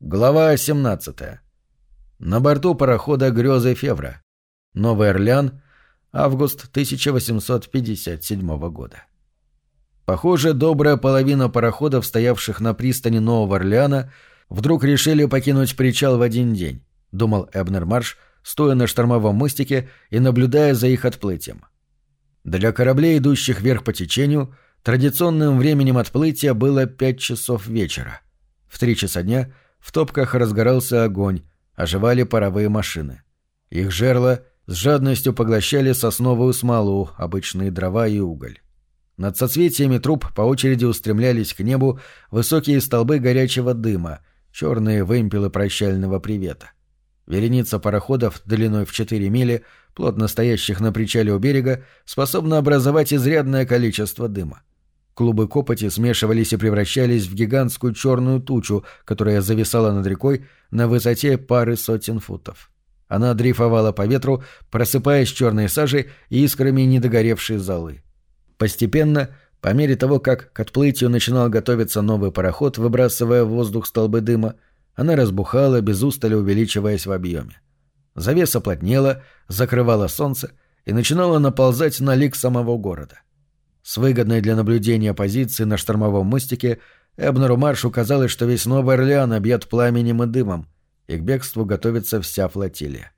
Глава 17. На борту парохода «Грёзы Февра». Новый Орлеан. Август 1857 года. Похоже, добрая половина пароходов, стоявших на пристани Нового Орлеана, вдруг решили покинуть причал в один день, думал Эбнер Марш, стоя на штормовом мостике и наблюдая за их отплытием. Для кораблей, идущих вверх по течению, традиционным временем отплытия было пять часов вечера. В три часа дня – в топках разгорался огонь, оживали паровые машины. Их жерла с жадностью поглощали сосновую смолу, обычные дрова и уголь. Над соцветиями труб по очереди устремлялись к небу высокие столбы горячего дыма, черные вымпелы прощального привета. Вереница пароходов длиной в 4 мили, плотно стоящих на причале у берега, способна образовать изрядное количество дыма. Клубы копоти смешивались и превращались в гигантскую черную тучу, которая зависала над рекой на высоте пары сотен футов. Она дрейфовала по ветру, просыпаясь черной сажей и искрами недогоревшей золы. Постепенно, по мере того, как к отплытию начинал готовиться новый пароход, выбрасывая в воздух столбы дыма, она разбухала, без устали увеличиваясь в объеме. Завеса плотнела, закрывала солнце и начинала наползать на лик самого города. С выгодной для наблюдения позиции на штормовом мостике Эбнеру Маршу казалось, что весь Новый Орлеан объят пламенем и дымом, и к бегству готовится вся флотилия.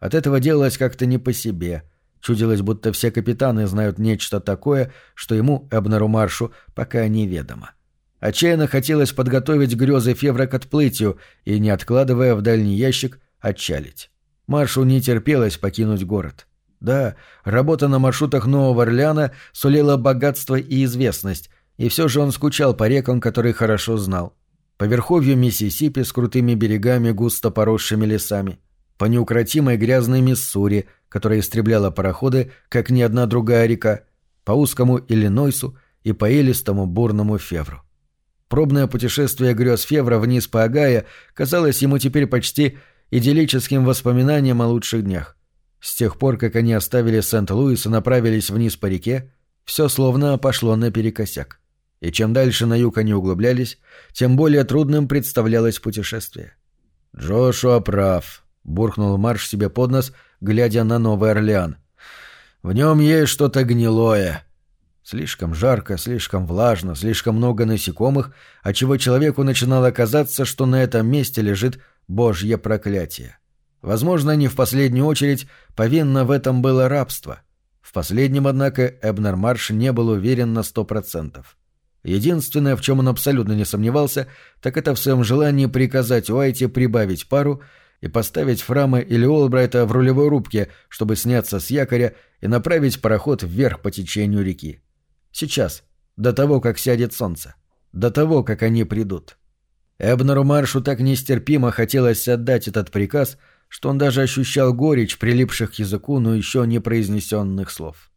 От этого делалось как-то не по себе. Чудилось, будто все капитаны знают нечто такое, что ему, Эбнеру Маршу, пока неведомо. Отчаянно хотелось подготовить грезы Февра к отплытию и, не откладывая в дальний ящик, отчалить. Маршу не терпелось покинуть город. Да, работа на маршрутах Нового Орлеана сулила богатство и известность, и все же он скучал по рекам, которые хорошо знал. По верховью Миссисипи с крутыми берегами, густо поросшими лесами. По неукротимой грязной Миссури, которая истребляла пароходы, как ни одна другая река. По узкому Иллинойсу и по элистому бурному Февру. Пробное путешествие грез Февра вниз по Агая казалось ему теперь почти идиллическим воспоминанием о лучших днях. С тех пор, как они оставили Сент-Луис и направились вниз по реке, все словно пошло наперекосяк. И чем дальше на юг они углублялись, тем более трудным представлялось путешествие. «Джошуа прав», — буркнул Марш себе под нос, глядя на Новый Орлеан. «В нем есть что-то гнилое». Слишком жарко, слишком влажно, слишком много насекомых, отчего человеку начинало казаться, что на этом месте лежит божье проклятие. Возможно, не в последнюю очередь повинно в этом было рабство. В последнем, однако, Эбнер Марш не был уверен на сто процентов. Единственное, в чем он абсолютно не сомневался, так это в своем желании приказать Уайте прибавить пару и поставить Фрама или Олбрайта в рулевой рубке, чтобы сняться с якоря и направить пароход вверх по течению реки. Сейчас, до того, как сядет солнце, до того, как они придут. Эбнеру Маршу так нестерпимо хотелось отдать этот приказ — что он даже ощущал горечь прилипших к языку, но еще не произнесенных слов.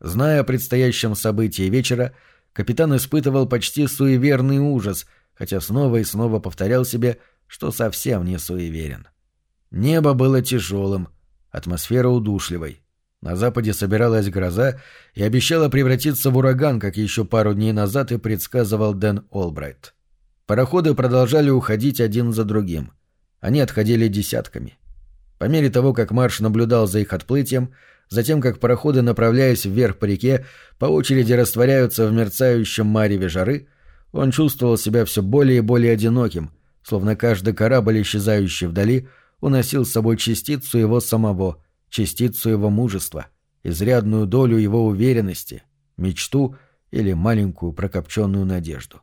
Зная о предстоящем событии вечера, капитан испытывал почти суеверный ужас, хотя снова и снова повторял себе, что совсем не суеверен. Небо было тяжелым, атмосфера удушливой. На западе собиралась гроза и обещала превратиться в ураган, как еще пару дней назад и предсказывал Дэн Олбрайт. Пароходы продолжали уходить один за другим. Они отходили десятками. По мере того, как Марш наблюдал за их отплытием, затем как пароходы, направляясь вверх по реке, по очереди растворяются в мерцающем мареве жары, он чувствовал себя все более и более одиноким, словно каждый корабль, исчезающий вдали, уносил с собой частицу его самого, частицу его мужества, изрядную долю его уверенности, мечту или маленькую прокопченную надежду.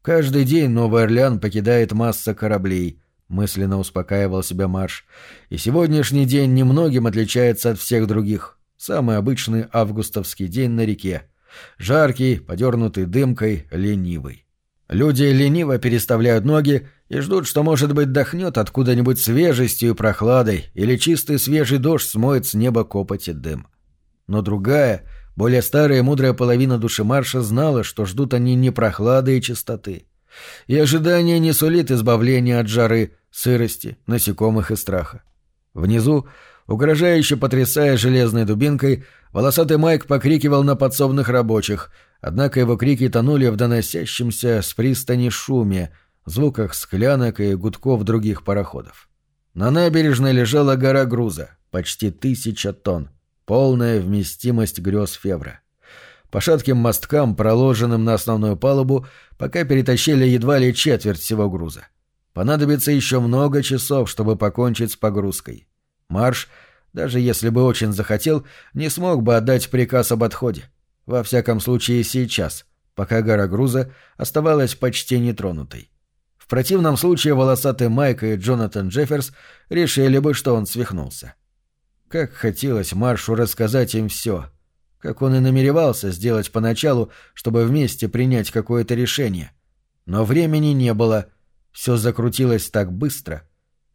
Каждый день Новый Орлеан покидает масса кораблей, мысленно успокаивал себя Марш. И сегодняшний день немногим отличается от всех других. Самый обычный августовский день на реке. Жаркий, подернутый дымкой, ленивый. Люди лениво переставляют ноги и ждут, что, может быть, дохнет откуда-нибудь свежестью и прохладой, или чистый свежий дождь смоет с неба копоти дым. Но другая, более старая и мудрая половина души Марша знала, что ждут они не прохлады и чистоты. И ожидание не сулит избавления от жары, сырости, насекомых и страха. Внизу, угрожающе потрясая железной дубинкой, волосатый Майк покрикивал на подсобных рабочих, однако его крики тонули в доносящемся с пристани шуме, звуках склянок и гудков других пароходов. На набережной лежала гора груза, почти тысяча тонн, полная вместимость грез Февра. По шатким мосткам, проложенным на основную палубу, пока перетащили едва ли четверть всего груза. Понадобится еще много часов, чтобы покончить с погрузкой. Марш, даже если бы очень захотел, не смог бы отдать приказ об отходе. Во всяком случае сейчас, пока гора груза оставалась почти нетронутой. В противном случае волосатый Майк и Джонатан Джефферс решили бы, что он свихнулся. Как хотелось Маршу рассказать им все, как он и намеревался сделать поначалу, чтобы вместе принять какое-то решение. Но времени не было, все закрутилось так быстро,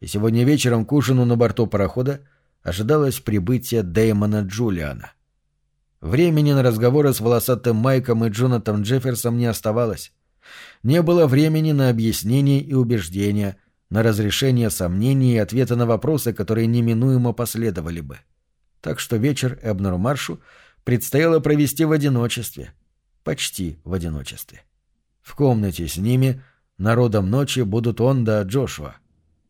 и сегодня вечером к ужину на борту парохода ожидалось прибытие Дэймона Джулиана. Времени на разговоры с волосатым Майком и Джонатом Джефферсом не оставалось. Не было времени на объяснение и убеждения, на разрешение сомнений и ответы на вопросы, которые неминуемо последовали бы. Так что вечер Эбнеру Маршу предстояло провести в одиночестве. Почти в одиночестве. В комнате с ними, народом ночи, будут он да Джошуа.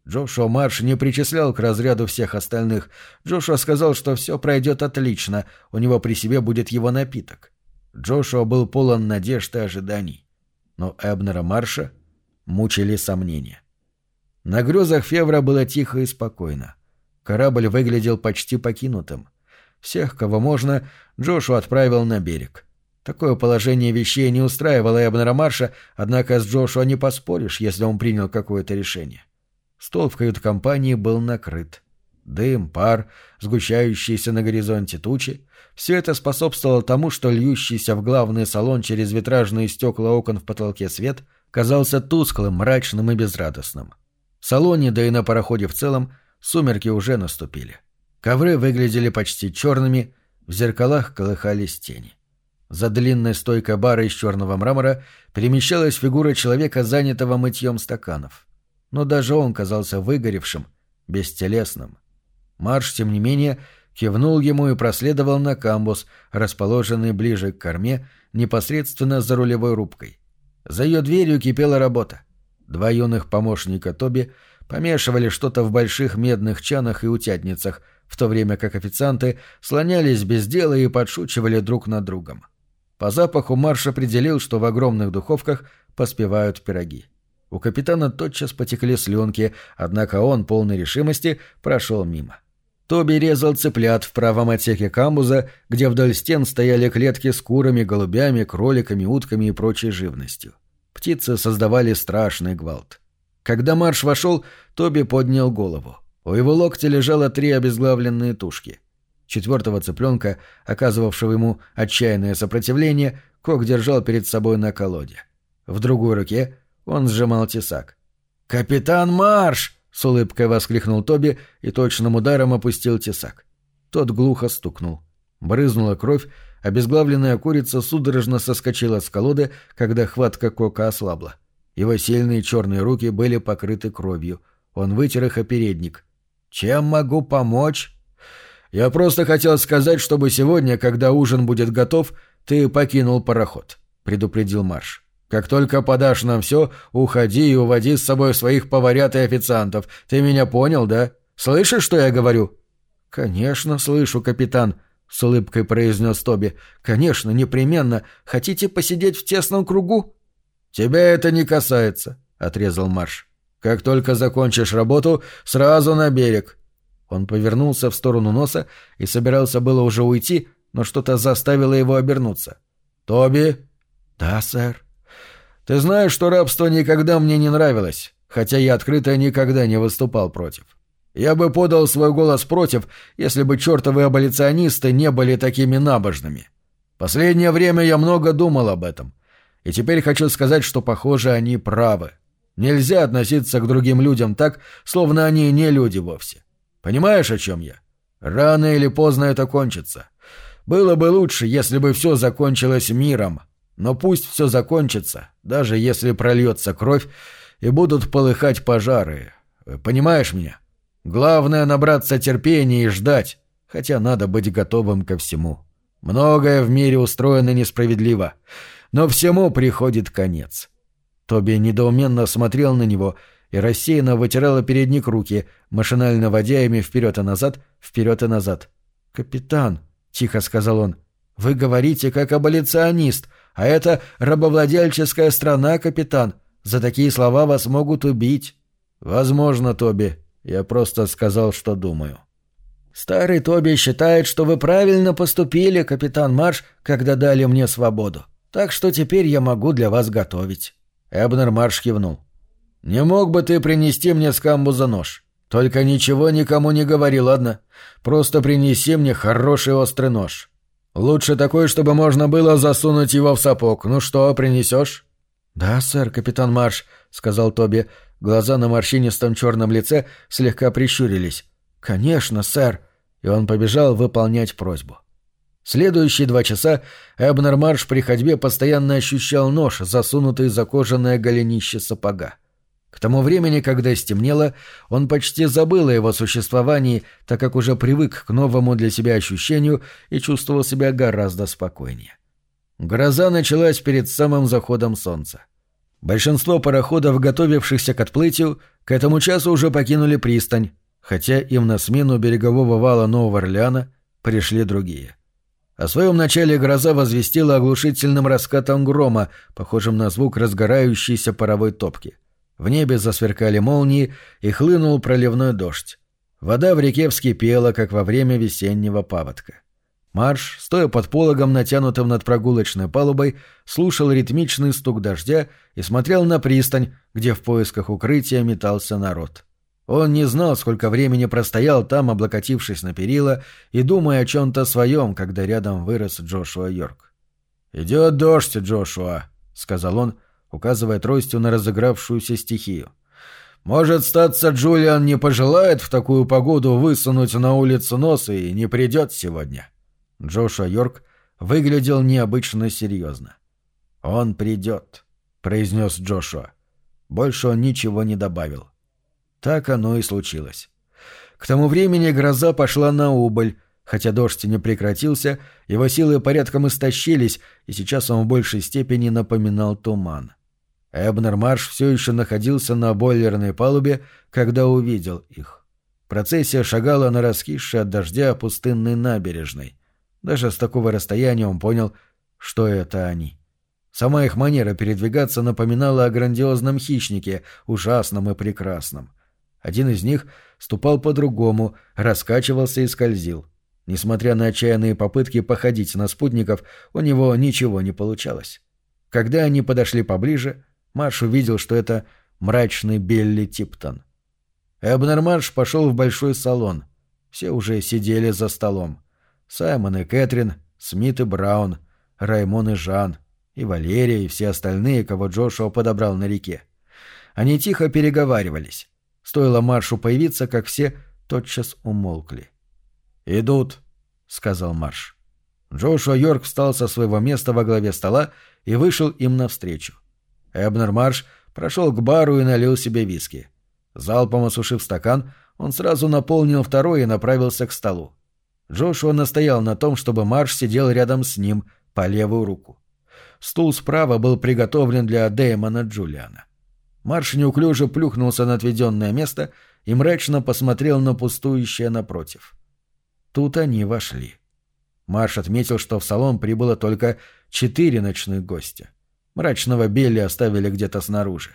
Джошуа Марш не причислял к разряду всех остальных. Джошуа сказал, что все пройдет отлично, у него при себе будет его напиток. Джошуа был полон надежд и ожиданий но Эбнера Марша мучили сомнения. На грезах Февра было тихо и спокойно. Корабль выглядел почти покинутым. Всех, кого можно, Джошу отправил на берег. Такое положение вещей не устраивало Эбнера Марша, однако с Джошуа не поспоришь, если он принял какое-то решение. Стол в кают-компании был накрыт. Дым, пар, сгущающиеся на горизонте тучи — все это способствовало тому, что льющийся в главный салон через витражные стекла окон в потолке свет казался тусклым, мрачным и безрадостным. В салоне, да и на пароходе в целом, сумерки уже наступили. Ковры выглядели почти черными, в зеркалах колыхались тени. За длинной стойкой бара из черного мрамора перемещалась фигура человека, занятого мытьем стаканов. Но даже он казался выгоревшим, бестелесным. Марш, тем не менее, кивнул ему и проследовал на камбус, расположенный ближе к корме, непосредственно за рулевой рубкой. За ее дверью кипела работа. Два юных помощника Тоби помешивали что-то в больших медных чанах и утятницах, в то время как официанты слонялись без дела и подшучивали друг над другом. По запаху Марш определил, что в огромных духовках поспевают пироги. У капитана тотчас потекли слюнки, однако он, полной решимости, прошел мимо. — Тоби резал цыплят в правом отсеке камбуза, где вдоль стен стояли клетки с курами, голубями, кроликами, утками и прочей живностью. Птицы создавали страшный гвалт. Когда Марш вошел, Тоби поднял голову. У его локтя лежало три обезглавленные тушки. Четвертого цыпленка, оказывавшего ему отчаянное сопротивление, Кок держал перед собой на колоде. В другой руке он сжимал тесак. «Капитан Марш!» с улыбкой воскликнул Тоби и точным ударом опустил тесак. Тот глухо стукнул. Брызнула кровь, обезглавленная курица судорожно соскочила с колоды, когда хватка кока ослабла. Его сильные черные руки были покрыты кровью. Он вытер их о передник. «Чем могу помочь?» «Я просто хотел сказать, чтобы сегодня, когда ужин будет готов, ты покинул пароход», — предупредил Марш. Как только подашь нам все, уходи и уводи с собой своих поварят и официантов. Ты меня понял, да? Слышишь, что я говорю?» «Конечно, слышу, капитан», — с улыбкой произнес Тоби. «Конечно, непременно. Хотите посидеть в тесном кругу?» «Тебя это не касается», — отрезал Марш. «Как только закончишь работу, сразу на берег». Он повернулся в сторону носа и собирался было уже уйти, но что-то заставило его обернуться. «Тоби?» «Да, сэр». Ты знаешь, что рабство никогда мне не нравилось, хотя я открыто никогда не выступал против. Я бы подал свой голос против, если бы чертовы аболиционисты не были такими набожными. Последнее время я много думал об этом. И теперь хочу сказать, что, похоже, они правы. Нельзя относиться к другим людям так, словно они не люди вовсе. Понимаешь, о чем я? Рано или поздно это кончится. Было бы лучше, если бы все закончилось миром, но пусть все закончится, даже если прольется кровь и будут полыхать пожары. Понимаешь меня? Главное — набраться терпения и ждать, хотя надо быть готовым ко всему. Многое в мире устроено несправедливо, но всему приходит конец. Тоби недоуменно смотрел на него и рассеянно вытирала передник руки, машинально водя ими вперед и назад, вперед и назад. «Капитан», — тихо сказал он, — «вы говорите как аболиционист, а это рабовладельческая страна, капитан. За такие слова вас могут убить». «Возможно, Тоби. Я просто сказал, что думаю». «Старый Тоби считает, что вы правильно поступили, капитан Марш, когда дали мне свободу. Так что теперь я могу для вас готовить». Эбнер Марш кивнул. «Не мог бы ты принести мне с камбуза нож? Только ничего никому не говори, ладно? Просто принеси мне хороший острый нож. Лучше такой, чтобы можно было засунуть его в сапог. Ну что, принесешь?» «Да, сэр, капитан Марш», — сказал Тоби. Глаза на морщинистом черном лице слегка прищурились. «Конечно, сэр и он побежал выполнять просьбу. Следующие два часа Эбнер Марш при ходьбе постоянно ощущал нож, засунутый за кожаное голенище сапога. К тому времени, когда стемнело, он почти забыл о его существовании, так как уже привык к новому для себя ощущению и чувствовал себя гораздо спокойнее. Гроза началась перед самым заходом солнца. Большинство пароходов, готовившихся к отплытию, к этому часу уже покинули пристань, хотя им на смену берегового вала Нового Орлеана пришли другие. О своем начале гроза возвестила оглушительным раскатом грома, похожим на звук разгорающейся паровой топки. В небе засверкали молнии и хлынул проливной дождь. Вода в реке вскипела, как во время весеннего паводка. Марш, стоя под пологом, натянутым над прогулочной палубой, слушал ритмичный стук дождя и смотрел на пристань, где в поисках укрытия метался народ. Он не знал, сколько времени простоял там, облокотившись на перила и думая о чем-то своем, когда рядом вырос Джошуа Йорк. «Идет дождь, Джошуа», — сказал он, указывая тростью на разыгравшуюся стихию. «Может, статься Джулиан не пожелает в такую погоду высунуть на улицу нос и не придет сегодня?» Джошуа Йорк выглядел необычно серьезно. «Он придет», — произнес Джошуа. Больше он ничего не добавил. — так оно и случилось. К тому времени гроза пошла на убыль, хотя дождь не прекратился, его силы порядком истощились, и сейчас он в большей степени напоминал туман. Эбнер Марш все еще находился на бойлерной палубе, когда увидел их. Процессия шагала на раскисшей от дождя пустынной набережной. Даже с такого расстояния он понял, что это они. Сама их манера передвигаться напоминала о грандиозном хищнике, ужасном и прекрасном. Один из них ступал по-другому, раскачивался и скользил. Несмотря на отчаянные попытки походить на спутников, у него ничего не получалось. Когда они подошли поближе, Марш увидел, что это мрачный Белли Типтон. Эбнер Марш пошел в большой салон. Все уже сидели за столом. Саймон и Кэтрин, Смит и Браун, Раймон и Жан, и Валерия, и все остальные, кого Джошуа подобрал на реке. Они тихо переговаривались. Стоило Маршу появиться, как все тотчас умолкли. «Идут», — сказал Марш. Джошуа Йорк встал со своего места во главе стола и вышел им навстречу. Эбнер Марш прошел к бару и налил себе виски. Залпом осушив стакан, он сразу наполнил второй и направился к столу. Джошуа настоял на том, чтобы Марш сидел рядом с ним по левую руку. Стул справа был приготовлен для Дэймона Джулиана. Марш неуклюже плюхнулся на отведенное место и мрачно посмотрел на пустующее напротив. Тут они вошли. Марш отметил, что в салон прибыло только четыре ночных гостя. Мрачного Белли оставили где-то снаружи.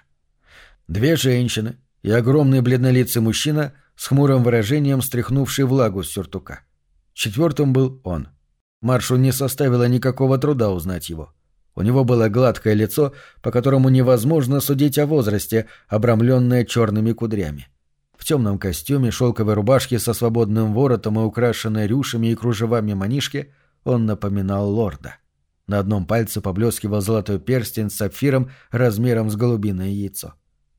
Две женщины и огромный бледнолицый мужчина с хмурым выражением стряхнувший влагу с сюртука. Четвертым был он. Маршу не составило никакого труда узнать его. — у него было гладкое лицо, по которому невозможно судить о возрасте, обрамленное черными кудрями. В темном костюме, шелковой рубашке со свободным воротом и украшенной рюшами и кружевами манишки он напоминал лорда. На одном пальце поблескивал золотой перстень с сапфиром размером с голубиное яйцо.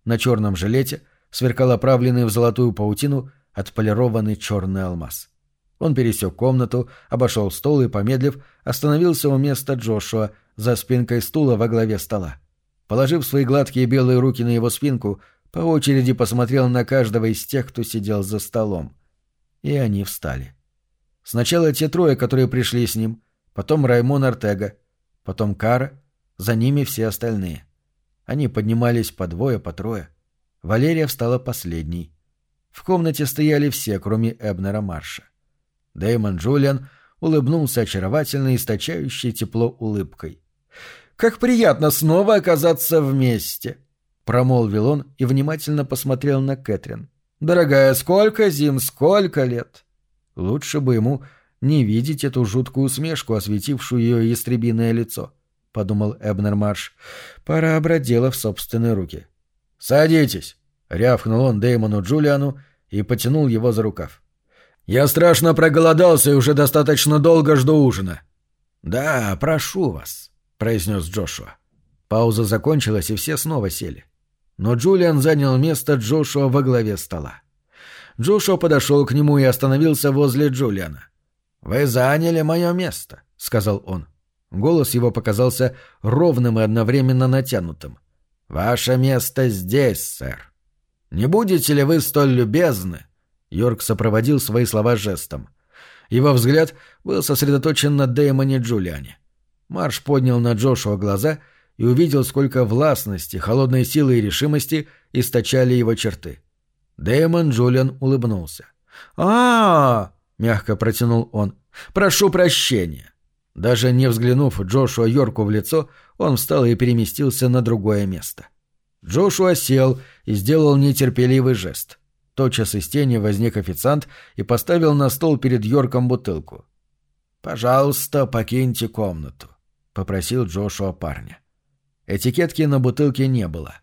На черном жилете сверкал оправленный в золотую паутину отполированный черный алмаз. Он пересек комнату, обошел стол и, помедлив, остановился у места Джошуа, за спинкой стула во главе стола. Положив свои гладкие белые руки на его спинку, по очереди посмотрел на каждого из тех, кто сидел за столом. И они встали. Сначала те трое, которые пришли с ним, потом Раймон Артега, потом Кара, за ними все остальные. Они поднимались по двое, по трое. Валерия встала последней. В комнате стояли все, кроме Эбнера Марша. Дэймон Джулиан улыбнулся очаровательно источающей тепло улыбкой. «Как приятно снова оказаться вместе!» — промолвил он и внимательно посмотрел на Кэтрин. «Дорогая, сколько зим, сколько лет!» Лучше бы ему не видеть эту жуткую усмешку, осветившую ее ястребиное лицо, — подумал Эбнер Марш. Пора обродела в собственные руки. «Садитесь!» — рявкнул он Дэймону Джулиану и потянул его за рукав. «Я страшно проголодался и уже достаточно долго жду ужина». «Да, прошу вас», — произнес Джошуа. Пауза закончилась, и все снова сели. Но Джулиан занял место Джошуа во главе стола. Джошуа подошел к нему и остановился возле Джулиана. «Вы заняли мое место», — сказал он. Голос его показался ровным и одновременно натянутым. «Ваше место здесь, сэр. Не будете ли вы столь любезны?» Йорк сопроводил свои слова жестом. Его взгляд был сосредоточен на Дэймоне Джулиане. Марш поднял на Джошуа глаза и увидел, сколько властности, холодной силы и решимости источали его черты. Дэймон Джулиан улыбнулся. а, мягко протянул он. «Прошу прощения». Даже не взглянув Джошуа Йорку в лицо, он встал и переместился на другое место. Джошуа сел и сделал нетерпеливый жест. Тотчас из тени возник официант и поставил на стол перед Йорком бутылку. «Пожалуйста, покиньте комнату», — попросил Джошуа парня. Этикетки на бутылке не было.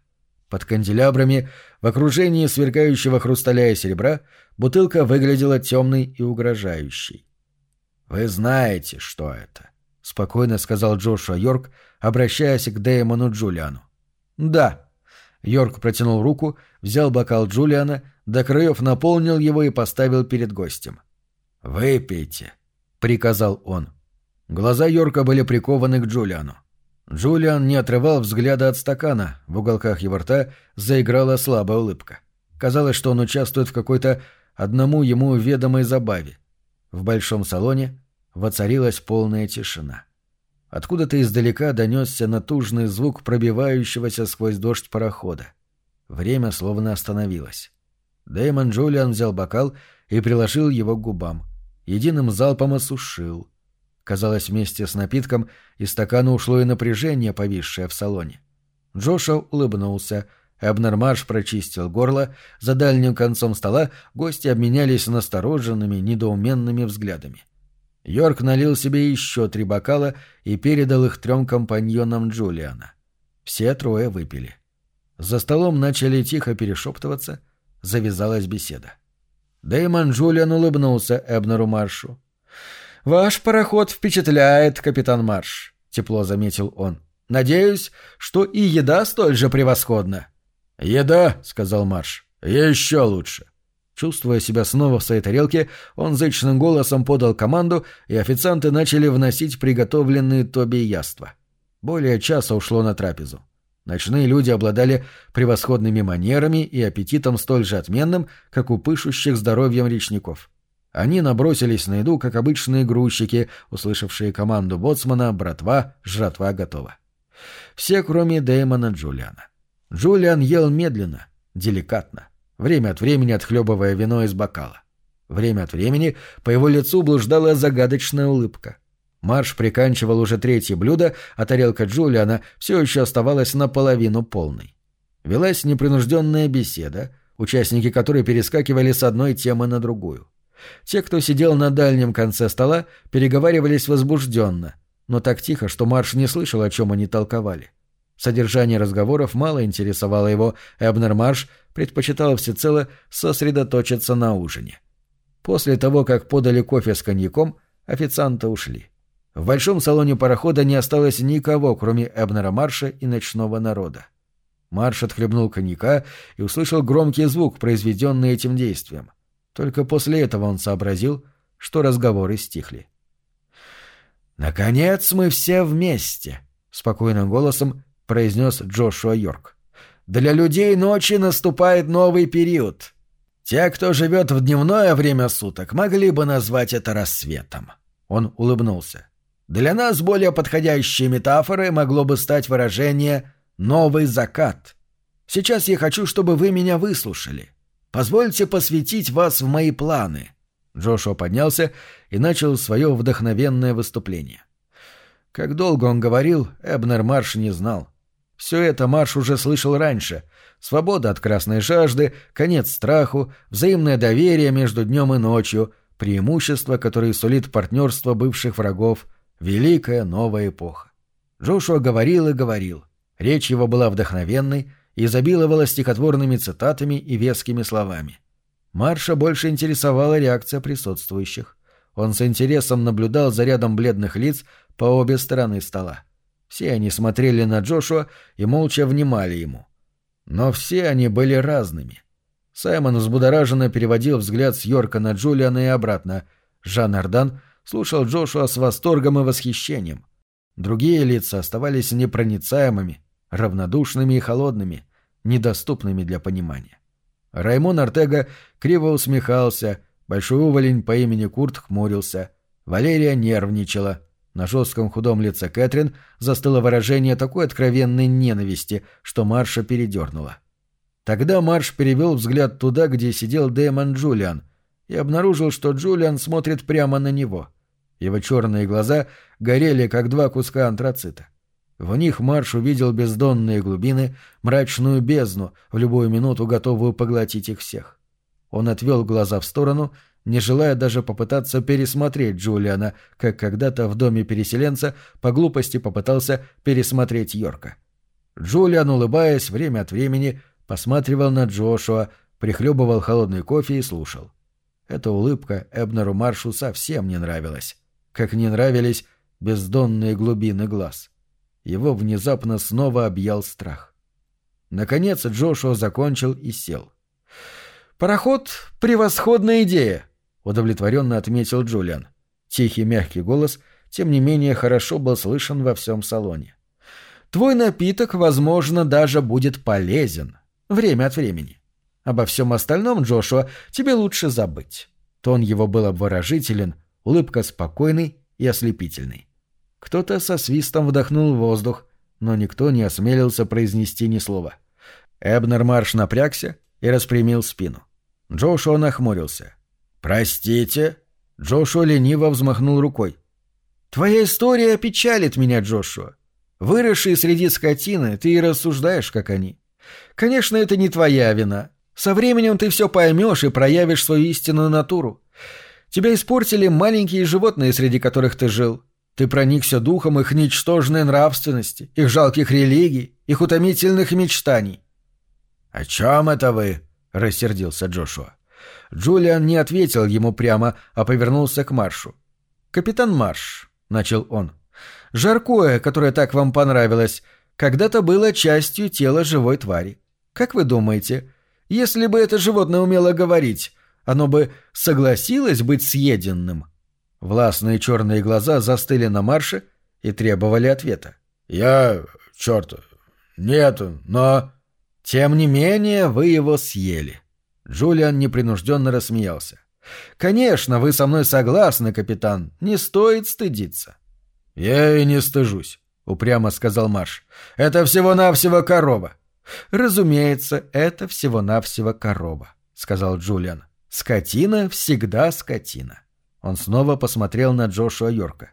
Под канделябрами, в окружении сверкающего хрусталя и серебра, бутылка выглядела темной и угрожающей. «Вы знаете, что это», — спокойно сказал Джошуа Йорк, обращаясь к Дэймону Джулиану. «Да». Йорк протянул руку, взял бокал Джулиана, до краев наполнил его и поставил перед гостем. «Выпейте», — приказал он. Глаза Йорка были прикованы к Джулиану. Джулиан не отрывал взгляда от стакана, в уголках его рта заиграла слабая улыбка. Казалось, что он участвует в какой-то одному ему ведомой забаве. В большом салоне воцарилась полная тишина. Откуда-то издалека донесся натужный звук пробивающегося сквозь дождь парохода. Время словно остановилось. Дэймон Джулиан взял бокал и приложил его к губам. Единым залпом осушил. Казалось, вместе с напитком из стакана ушло и напряжение, повисшее в салоне. Джоша улыбнулся. Эбнер Марш прочистил горло. За дальним концом стола гости обменялись настороженными, недоуменными взглядами. Йорк налил себе еще три бокала и передал их трем компаньонам Джулиана. Все трое выпили. За столом начали тихо перешептываться. Завязалась беседа. Дэймон Джулиан улыбнулся Эбнеру Маршу. «Ваш пароход впечатляет, капитан Марш», — тепло заметил он. «Надеюсь, что и еда столь же превосходна». «Еда», — сказал Марш, — «еще лучше». Чувствуя себя снова в своей тарелке, он зычным голосом подал команду, и официанты начали вносить приготовленные Тоби яства. Более часа ушло на трапезу. Ночные люди обладали превосходными манерами и аппетитом столь же отменным, как у пышущих здоровьем речников. Они набросились на еду, как обычные грузчики, услышавшие команду боцмана «Братва, жратва готова». Все, кроме Дэймона Джулиана. Джулиан ел медленно, деликатно, время от времени отхлебывая вино из бокала. Время от времени по его лицу блуждала загадочная улыбка. Марш приканчивал уже третье блюдо, а тарелка Джулиана все еще оставалась наполовину полной. Велась непринужденная беседа, участники которой перескакивали с одной темы на другую. Те, кто сидел на дальнем конце стола, переговаривались возбужденно, но так тихо, что Марш не слышал, о чем они толковали. Содержание разговоров мало интересовало его, Эбнер Марш предпочитал всецело сосредоточиться на ужине. После того, как подали кофе с коньяком, официанты ушли. В большом салоне парохода не осталось никого, кроме Эбнера Марша и ночного народа. Марш отхлебнул коньяка и услышал громкий звук, произведенный этим действием. Только после этого он сообразил, что разговоры стихли. «Наконец мы все вместе», — спокойным голосом произнес Джошуа Йорк. «Для людей ночи наступает новый период. Те, кто живет в дневное время суток, могли бы назвать это рассветом». Он улыбнулся. «Для нас более подходящей метафорой могло бы стать выражение новый закат. Сейчас я хочу, чтобы вы меня выслушали. Позвольте посвятить вас в мои планы». Джошуа поднялся и начал свое вдохновенное выступление. Как долго он говорил, Эбнер Марш не знал. Все это Марш уже слышал раньше. Свобода от красной жажды, конец страху, взаимное доверие между днем и ночью, преимущества, которые сулит партнерство бывших врагов, великая новая эпоха. Джошуа говорил и говорил. Речь его была вдохновенной изобиловала стихотворными цитатами и вескими словами. Марша больше интересовала реакция присутствующих. Он с интересом наблюдал за рядом бледных лиц по обе стороны стола. Все они смотрели на Джошуа и молча внимали ему. Но все они были разными. Саймон взбудораженно переводил взгляд с Йорка на Джулиана и обратно. Жан Ардан слушал Джошуа с восторгом и восхищением. Другие лица оставались непроницаемыми, равнодушными и холодными, недоступными для понимания. Раймон Артега криво усмехался, большой уволень по имени Курт хмурился, Валерия нервничала. На жестком худом лице Кэтрин застыло выражение такой откровенной ненависти, что Марша передернула. Тогда Марш перевел взгляд туда, где сидел Дэймон Джулиан, и обнаружил, что Джулиан смотрит прямо на него. Его черные глаза горели, как два куска антрацита. В них Марш увидел бездонные глубины, мрачную бездну, в любую минуту готовую поглотить их всех. Он отвел глаза в сторону, не желая даже попытаться пересмотреть Джулиана, как когда-то в доме переселенца по глупости попытался пересмотреть Йорка. Джулиан, улыбаясь, время от времени посматривал на Джошуа, прихлебывал холодный кофе и слушал. Эта улыбка Эбнеру Маршу совсем не нравилась, как не нравились бездонные глубины глаз. Его внезапно снова объял страх. Наконец Джошуа закончил и сел. «Пароход — превосходная идея!» — удовлетворенно отметил Джулиан. Тихий мягкий голос, тем не менее, хорошо был слышен во всем салоне. «Твой напиток, возможно, даже будет полезен. Время от времени. Обо всем остальном, Джошуа, тебе лучше забыть». Тон его был обворожителен, улыбка спокойный и ослепительный. Кто-то со свистом вдохнул воздух, но никто не осмелился произнести ни слова. Эбнер Марш напрягся и распрямил спину. Джошуа нахмурился. «Простите?» Джошуа лениво взмахнул рукой. «Твоя история печалит меня, Джошуа. Выросший среди скотины, ты и рассуждаешь, как они. Конечно, это не твоя вина. Со временем ты все поймешь и проявишь свою истинную натуру. Тебя испортили маленькие животные, среди которых ты жил. Ты проникся духом их ничтожной нравственности, их жалких религий, их утомительных мечтаний. — О чем это вы? — рассердился Джошуа. Джулиан не ответил ему прямо, а повернулся к Маршу. «Капитан Марш», — начал он, — «жаркое, которое так вам понравилось, когда-то было частью тела живой твари. Как вы думаете, если бы это животное умело говорить, оно бы согласилось быть съеденным?» Властные черные глаза застыли на марше и требовали ответа. «Я... черт... нет, но...» «Тем не менее, вы его съели». Джулиан непринужденно рассмеялся. «Конечно, вы со мной согласны, капитан. Не стоит стыдиться». «Я и не стыжусь», — упрямо сказал Марш. «Это всего-навсего корова». «Разумеется, это всего-навсего корова», — сказал Джулиан. «Скотина всегда скотина». Он снова посмотрел на Джошуа Йорка.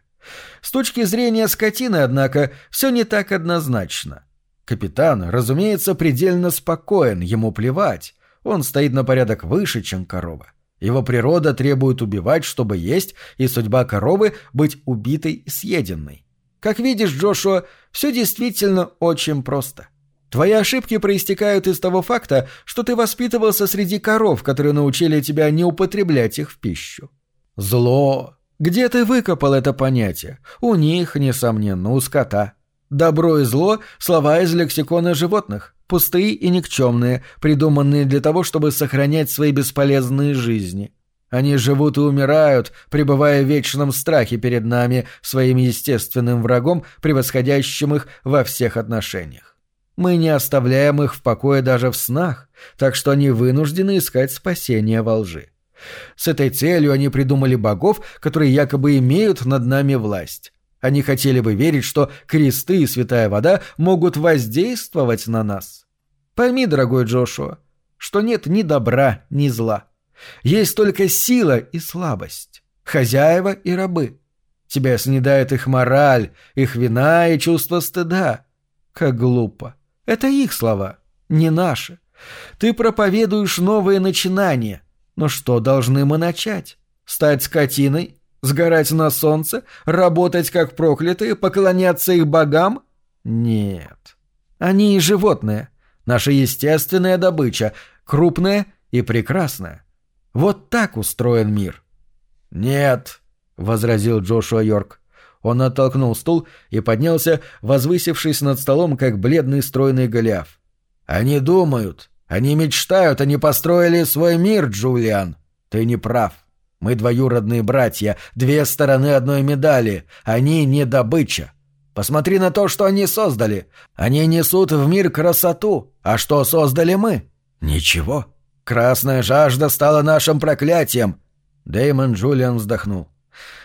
С точки зрения скотины, однако, все не так однозначно. Капитан, разумеется, предельно спокоен, ему плевать. Он стоит на порядок выше, чем корова. Его природа требует убивать, чтобы есть, и судьба коровы — быть убитой и съеденной. Как видишь, Джошуа, все действительно очень просто. Твои ошибки проистекают из того факта, что ты воспитывался среди коров, которые научили тебя не употреблять их в пищу. Зло. Где ты выкопал это понятие? У них, несомненно, у скота. Добро и зло — слова из лексикона животных, пустые и никчемные, придуманные для того, чтобы сохранять свои бесполезные жизни. Они живут и умирают, пребывая в вечном страхе перед нами, своим естественным врагом, превосходящим их во всех отношениях. Мы не оставляем их в покое даже в снах, так что они вынуждены искать спасения во лжи. С этой целью они придумали богов, которые якобы имеют над нами власть. Они хотели бы верить, что кресты и святая вода могут воздействовать на нас. Пойми, дорогой Джошуа, что нет ни добра, ни зла. Есть только сила и слабость, хозяева и рабы. Тебя снедает их мораль, их вина и чувство стыда. Как глупо. Это их слова, не наши. Ты проповедуешь новые начинания. Но что должны мы начать? Стать скотиной? Сгорать на солнце? Работать как проклятые? Поклоняться их богам? Нет. Они и животные. Наша естественная добыча. Крупная и прекрасная. Вот так устроен мир. «Нет», — возразил Джошуа Йорк. Он оттолкнул стул и поднялся, возвысившись над столом, как бледный стройный Голиаф. «Они думают, они мечтают, они построили свой мир, Джулиан. Ты не прав. Мы двоюродные братья, две стороны одной медали. Они не добыча. Посмотри на то, что они создали. Они несут в мир красоту. А что создали мы? Ничего. Красная жажда стала нашим проклятием. Дэймон Джулиан вздохнул.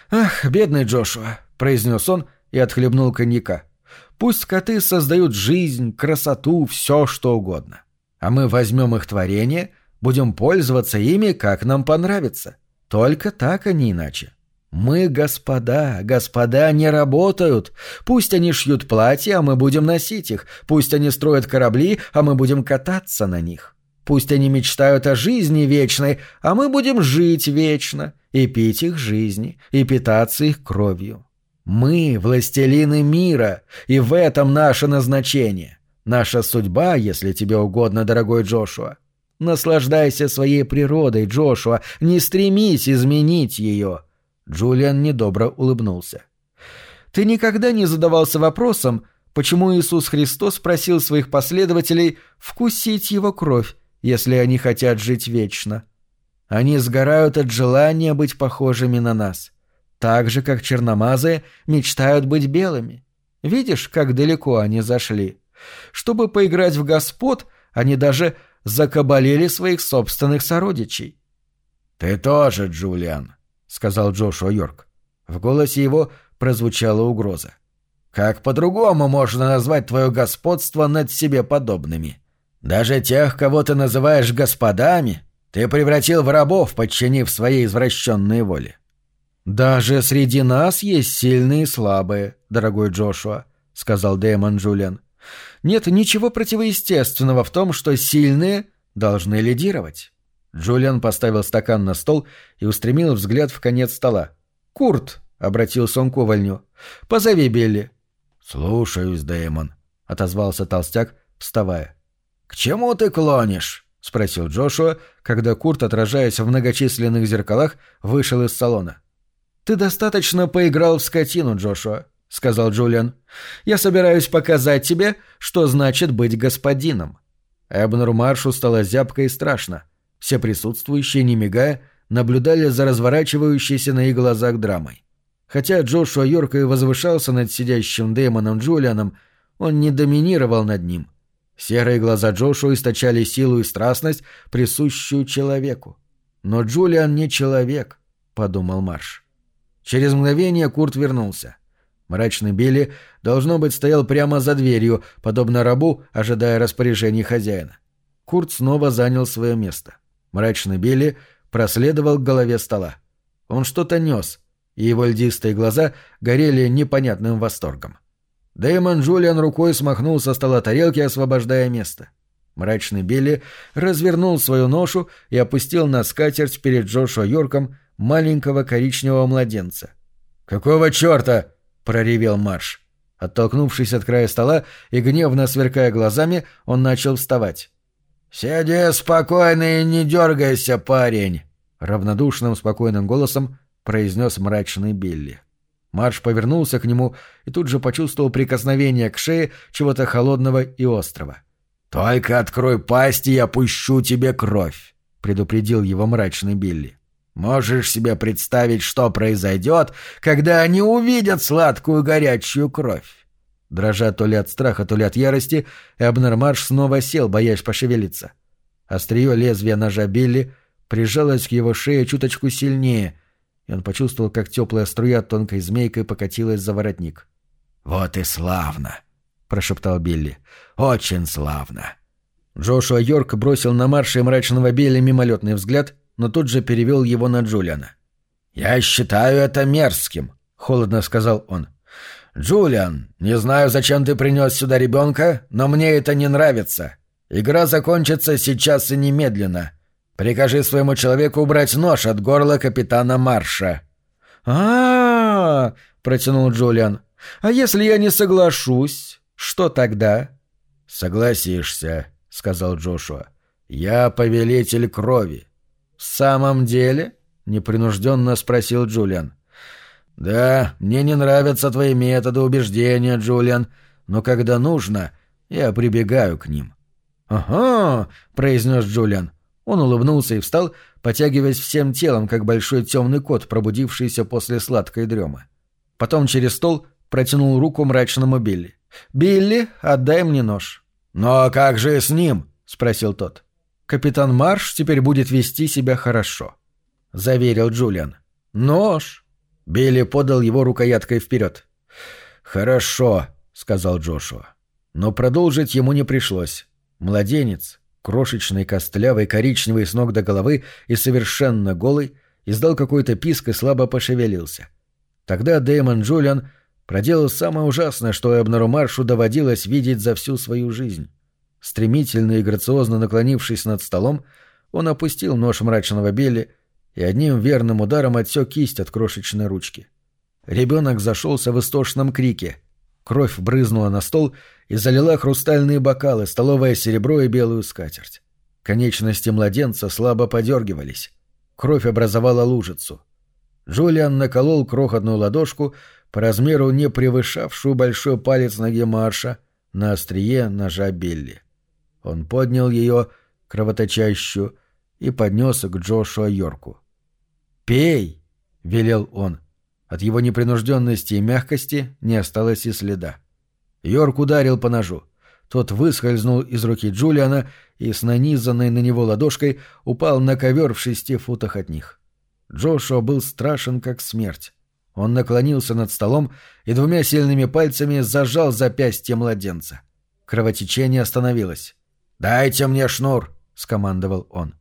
«Ах, бедный Джошуа», — произнес он и отхлебнул коньяка. «Пусть коты создают жизнь, красоту, все что угодно а мы возьмем их творение, будем пользоваться ими, как нам понравится. Только так, а не иначе. Мы, господа, господа не работают. Пусть они шьют платья, а мы будем носить их. Пусть они строят корабли, а мы будем кататься на них. Пусть они мечтают о жизни вечной, а мы будем жить вечно, и пить их жизни, и питаться их кровью. Мы — властелины мира, и в этом наше назначение. Наша судьба, если тебе угодно, дорогой Джошуа. Наслаждайся своей природой, Джошуа, не стремись изменить ее. Джулиан недобро улыбнулся. Ты никогда не задавался вопросом, почему Иисус Христос просил своих последователей вкусить его кровь, если они хотят жить вечно? Они сгорают от желания быть похожими на нас, так же, как черномазые мечтают быть белыми. Видишь, как далеко они зашли?» Чтобы поиграть в господ, они даже закабалили своих собственных сородичей. «Ты тоже, Джулиан», — сказал Джошуа Йорк. В голосе его прозвучала угроза. «Как по-другому можно назвать твое господство над себе подобными? Даже тех, кого ты называешь господами, ты превратил в рабов, подчинив своей извращенной воле». «Даже среди нас есть сильные и слабые, дорогой Джошуа», — сказал Дэймон Джулиан. Нет ничего противоестественного в том, что сильные должны лидировать. Джулиан поставил стакан на стол и устремил взгляд в конец стола. «Курт!» — обратился он к увольню. «Позови Билли». «Слушаюсь, Дэймон», — отозвался толстяк, вставая. «К чему ты клонишь?» — спросил Джошуа, когда Курт, отражаясь в многочисленных зеркалах, вышел из салона. «Ты достаточно поиграл в скотину, Джошуа сказал Джулиан. «Я собираюсь показать тебе, что значит быть господином». Эбнеру Маршу стало зябко и страшно. Все присутствующие, не мигая, наблюдали за разворачивающейся на их глазах драмой. Хотя Джошуа Йорк и возвышался над сидящим Дэймоном Джулианом, он не доминировал над ним. Серые глаза Джошуа источали силу и страстность, присущую человеку. «Но Джулиан не человек», — подумал Марш. Через мгновение Курт вернулся. Мрачный Билли, должно быть, стоял прямо за дверью, подобно рабу, ожидая распоряжений хозяина. Курт снова занял свое место. Мрачный Билли проследовал к голове стола. Он что-то нес, и его льдистые глаза горели непонятным восторгом. Дэймон Джулиан рукой смахнул со стола тарелки, освобождая место. Мрачный Билли развернул свою ношу и опустил на скатерть перед Джошуа Йорком маленького коричневого младенца. «Какого черта?» — проревел Марш. Оттолкнувшись от края стола и гневно сверкая глазами, он начал вставать. «Сиди спокойно и не дергайся, парень!» — равнодушным спокойным голосом произнес мрачный Билли. Марш повернулся к нему и тут же почувствовал прикосновение к шее чего-то холодного и острого. «Только открой пасть, и я пущу тебе кровь!» — предупредил его мрачный Билли. Можешь себе представить, что произойдет, когда они увидят сладкую горячую кровь? Дрожа то ли от страха, то ли от ярости, Эбнер Марш снова сел, боясь пошевелиться. Острие лезвия ножа Билли прижалось к его шее чуточку сильнее, и он почувствовал, как теплая струя тонкой змейкой покатилась за воротник. «Вот и славно!» — прошептал Билли. «Очень славно!» Джошуа Йорк бросил на марше мрачного Билли мимолетный взгляд, но тут же перевел его на Джулиана. «Я считаю это мерзким», — холодно сказал он. «Джулиан, не знаю, зачем ты принес сюда ребенка, но мне это не нравится. Игра закончится сейчас и немедленно. Прикажи своему человеку убрать нож от горла капитана Марша». «А-а-а!» — протянул Джулиан. «А если я не соглашусь, что тогда?» «Согласишься», — сказал Джошуа. «Я повелитель крови». «В самом деле?» — непринужденно спросил Джулиан. «Да, мне не нравятся твои методы убеждения, Джулиан, но когда нужно, я прибегаю к ним». «Ага», — произнес Джулиан. Он улыбнулся и встал, потягиваясь всем телом, как большой темный кот, пробудившийся после сладкой дремы. Потом через стол протянул руку мрачному Билли. «Билли, отдай мне нож». «Но как же с ним?» — спросил тот. «Капитан Марш теперь будет вести себя хорошо», — заверил Джулиан. «Нож!» Билли подал его рукояткой вперед. «Хорошо», — сказал Джошуа. Но продолжить ему не пришлось. Младенец, крошечный, костлявый, коричневый с ног до головы и совершенно голый, издал какой-то писк и слабо пошевелился. Тогда Дэймон Джулиан проделал самое ужасное, что Эбнеру Маршу доводилось видеть за всю свою жизнь. Стремительно и грациозно наклонившись над столом, он опустил нож мрачного Билли и одним верным ударом отсек кисть от крошечной ручки. Ребенок зашелся в истошном крике. Кровь брызнула на стол и залила хрустальные бокалы, столовое серебро и белую скатерть. Конечности младенца слабо подергивались. Кровь образовала лужицу. Джулиан наколол крохотную ладошку, по размеру не превышавшую большой палец ноги Марша, на острие ножа Билли. Он поднял ее, кровоточащую, и поднес к Джошуа Йорку. «Пей!» — велел он. От его непринужденности и мягкости не осталось и следа. Йорк ударил по ножу. Тот выскользнул из руки Джулиана и с нанизанной на него ладошкой упал на ковер в шести футах от них. Джошуа был страшен, как смерть. Он наклонился над столом и двумя сильными пальцами зажал запястье младенца. Кровотечение остановилось. «Дайте мне шнур!» — скомандовал он.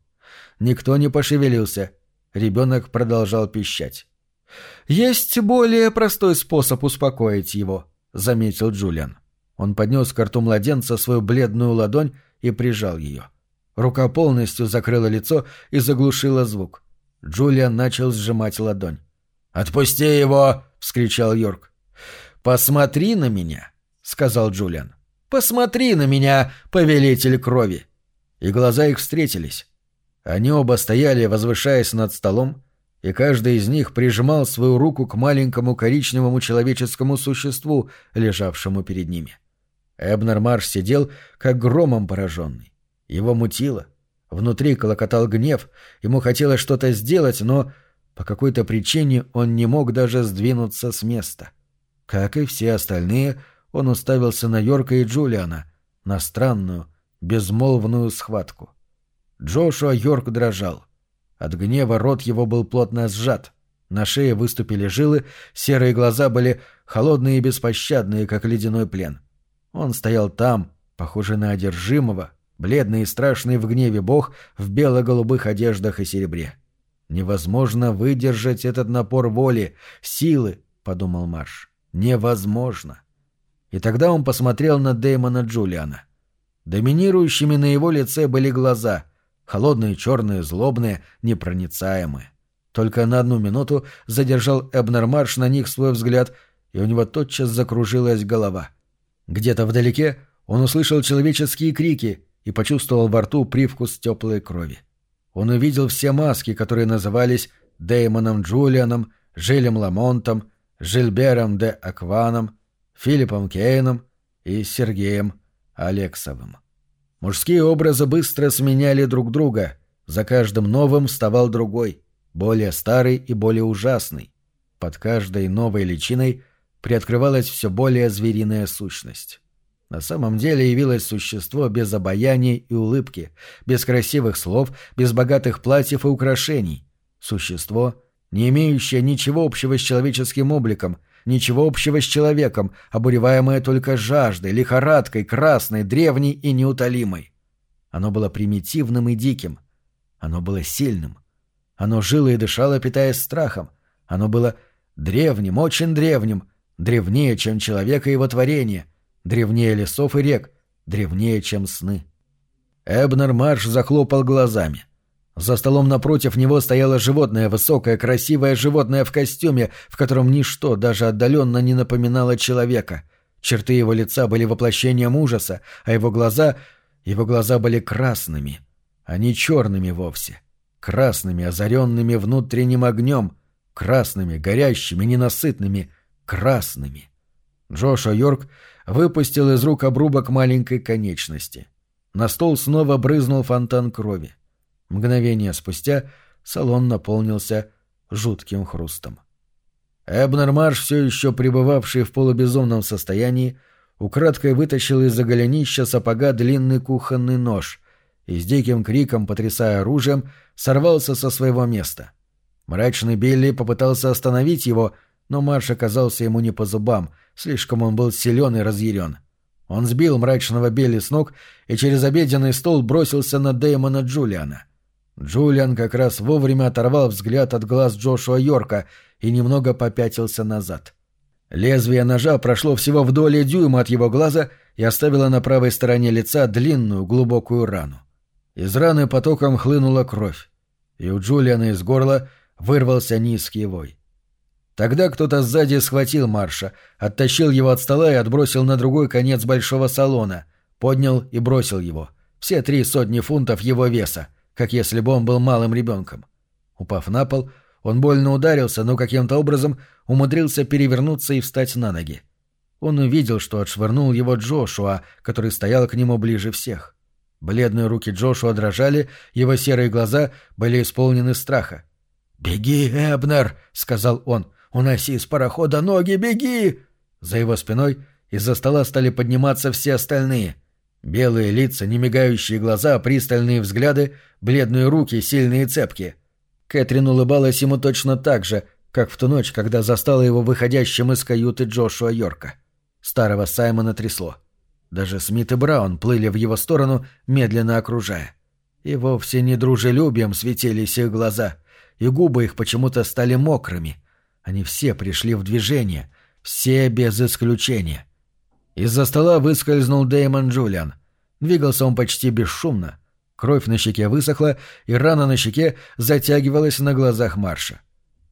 Никто не пошевелился — Ребенок продолжал пищать. «Есть более простой способ успокоить его», — заметил Джулиан. Он поднес к рту младенца свою бледную ладонь и прижал ее. Рука полностью закрыла лицо и заглушила звук. Джулиан начал сжимать ладонь. «Отпусти его!» — вскричал Йорк. «Посмотри на меня!» — сказал Джулиан. «Посмотри на меня, повелитель крови!» И глаза их встретились. Они оба стояли, возвышаясь над столом, и каждый из них прижимал свою руку к маленькому коричневому человеческому существу, лежавшему перед ними. Эбнер Марш сидел, как громом пораженный. Его мутило. Внутри колокотал гнев, ему хотелось что-то сделать, но по какой-то причине он не мог даже сдвинуться с места. Как и все остальные, он уставился на Йорка и Джулиана, на странную, безмолвную схватку. — Джошуа Йорк дрожал. От гнева рот его был плотно сжат. На шее выступили жилы, серые глаза были холодные и беспощадные, как ледяной плен. Он стоял там, похожий на одержимого, бледный и страшный в гневе бог в бело-голубых одеждах и серебре. «Невозможно выдержать этот напор воли, силы», — подумал Марш. «Невозможно». И тогда он посмотрел на Дэймона Джулиана. Доминирующими на его лице были глаза, Холодные, черные, злобные, непроницаемые. Только на одну минуту задержал Эбнер Марш на них свой взгляд, и у него тотчас закружилась голова. Где-то вдалеке он услышал человеческие крики и почувствовал во рту привкус теплой крови. Он увидел все маски, которые назывались Дэймоном Джулианом, Жилем Ламонтом, Жильбером де Акваном, Филиппом Кейном и Сергеем Алексовым. Мужские образы быстро сменяли друг друга. За каждым новым вставал другой, более старый и более ужасный. Под каждой новой личиной приоткрывалась все более звериная сущность. На самом деле явилось существо без обаяния и улыбки, без красивых слов, без богатых платьев и украшений. Существо не имеющая ничего общего с человеческим обликом, ничего общего с человеком, обуреваемое только жаждой, лихорадкой, красной, древней и неутолимой. Оно было примитивным и диким. Оно было сильным. Оно жило и дышало, питаясь страхом. Оно было древним, очень древним, древнее, чем человек и его творение, древнее лесов и рек, древнее, чем сны. Эбнер Марш захлопал глазами. За столом напротив него стояло животное, высокое, красивое животное в костюме, в котором ничто даже отдаленно не напоминало человека. Черты его лица были воплощением ужаса, а его глаза... его глаза были красными, а не черными вовсе. Красными, озаренными внутренним огнем, красными, горящими, ненасытными, красными. Джошуа Йорк выпустил из рук обрубок маленькой конечности. На стол снова брызнул фонтан крови. Мгновение спустя салон наполнился жутким хрустом. Эбнер Марш, все еще пребывавший в полубезумном состоянии, украдкой вытащил из-за голенища сапога длинный кухонный нож и с диким криком, потрясая оружием, сорвался со своего места. Мрачный Билли попытался остановить его, но Марш оказался ему не по зубам, слишком он был силен и разъярен. Он сбил мрачного Билли с ног и через обеденный стол бросился на Дэймона Джулиана. Джулиан как раз вовремя оторвал взгляд от глаз Джошуа Йорка и немного попятился назад. Лезвие ножа прошло всего вдоль дюйма от его глаза и оставило на правой стороне лица длинную глубокую рану. Из раны потоком хлынула кровь, и у Джулиана из горла вырвался низкий вой. Тогда кто-то сзади схватил Марша, оттащил его от стола и отбросил на другой конец большого салона, поднял и бросил его. Все три сотни фунтов его веса, как если бы он был малым ребенком. Упав на пол, он больно ударился, но каким-то образом умудрился перевернуться и встать на ноги. Он увидел, что отшвырнул его Джошуа, который стоял к нему ближе всех. Бледные руки Джошуа дрожали, его серые глаза были исполнены страха. «Беги, Эбнер!» — сказал он. «Уноси с парохода ноги, беги!» За его спиной из-за стола стали подниматься все остальные. Белые лица, немигающие глаза, пристальные взгляды, бледные руки, сильные цепки. Кэтрин улыбалась ему точно так же, как в ту ночь, когда застала его выходящим из каюты Джошуа Йорка. Старого Саймона трясло. Даже Смит и Браун плыли в его сторону, медленно окружая. И вовсе не дружелюбием светились их глаза, и губы их почему-то стали мокрыми, они все пришли в движение, все без исключения. Из-за стола выскользнул Дэймон Джулиан. Двигался он почти бесшумно. Кровь на щеке высохла, и рана на щеке затягивалась на глазах Марша.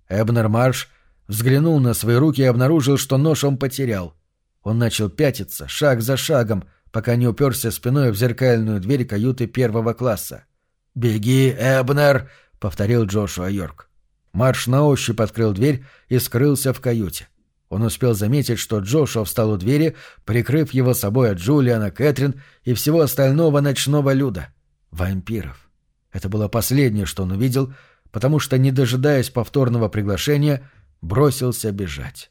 Эбнер Марш взглянул на свои руки и обнаружил, что нож он потерял. Он начал пятиться, шаг за шагом, пока не уперся спиной в зеркальную дверь каюты первого класса. «Беги, Эбнер!» — повторил Джошуа Йорк. Марш на ощупь открыл дверь и скрылся в каюте. Он успел заметить, что Джошуа встал у двери, прикрыв его собой от Джулиана, Кэтрин и всего остального ночного люда. Вампиров. Это было последнее, что он увидел, потому что, не дожидаясь повторного приглашения, бросился бежать.